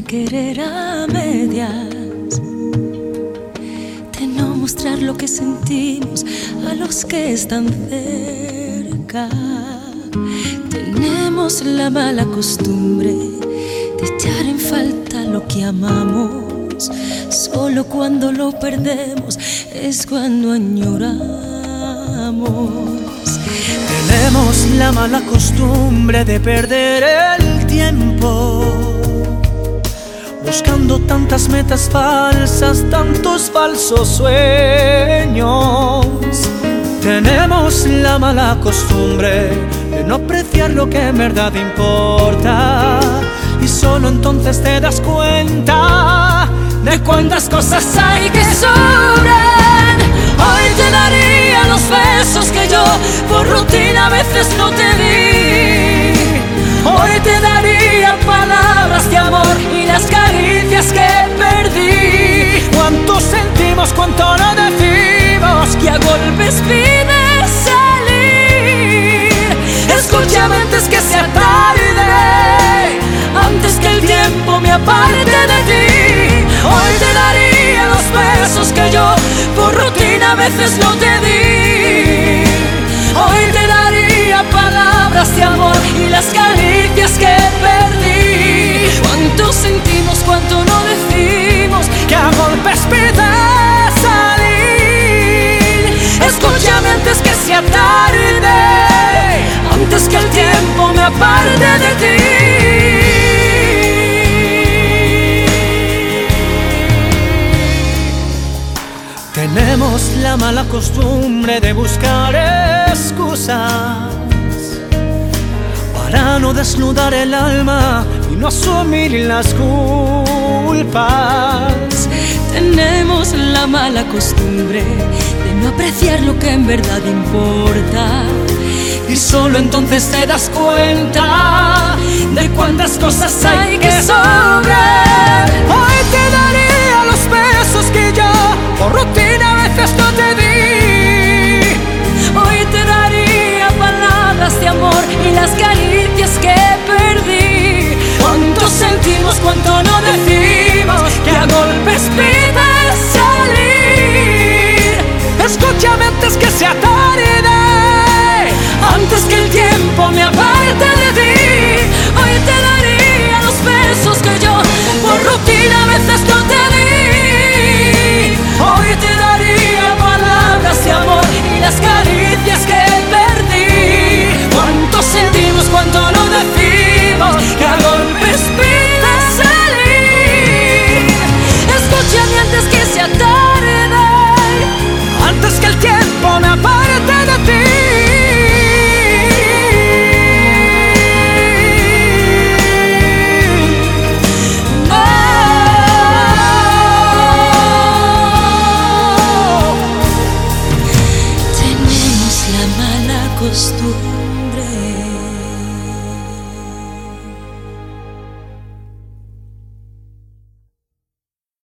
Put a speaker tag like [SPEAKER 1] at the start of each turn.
[SPEAKER 1] de querer a medias, de no mostrar lo que sentimos a los que están cerca. Tenemos la mala costumbre de echar en falta lo que amamos. Solo cuando lo perdemos es cuando añoramos.
[SPEAKER 2] Tenemos la mala costumbre de perder el tiempo Buscando tantas metas falsas, tantos falsos sueños. Tenemos la mala costumbre de no apreciar lo que en verdad importa. Y solo entonces te das cuenta de cuántas cosas hay que sobran. Hoy te daría los besos que yo por rutina a veces no te di. Hoy te daría palabras de amor caricias que perdí. Cuánto sentimos, cuánto no decimos, que a golpes pide salir. Escúchame antes que sea tarde, antes que el tiempo me aparte de ti. Hoy te daría los besos que yo por rutina a veces no te di. Tenemos la mala costumbre de buscar excusas para no desnudar el alma y no asumir las culpas.
[SPEAKER 1] Tenemos la mala costumbre de no apreciar lo que en verdad importa.
[SPEAKER 2] Y solo entonces te das cuenta de cuántas cosas hay que sobrar.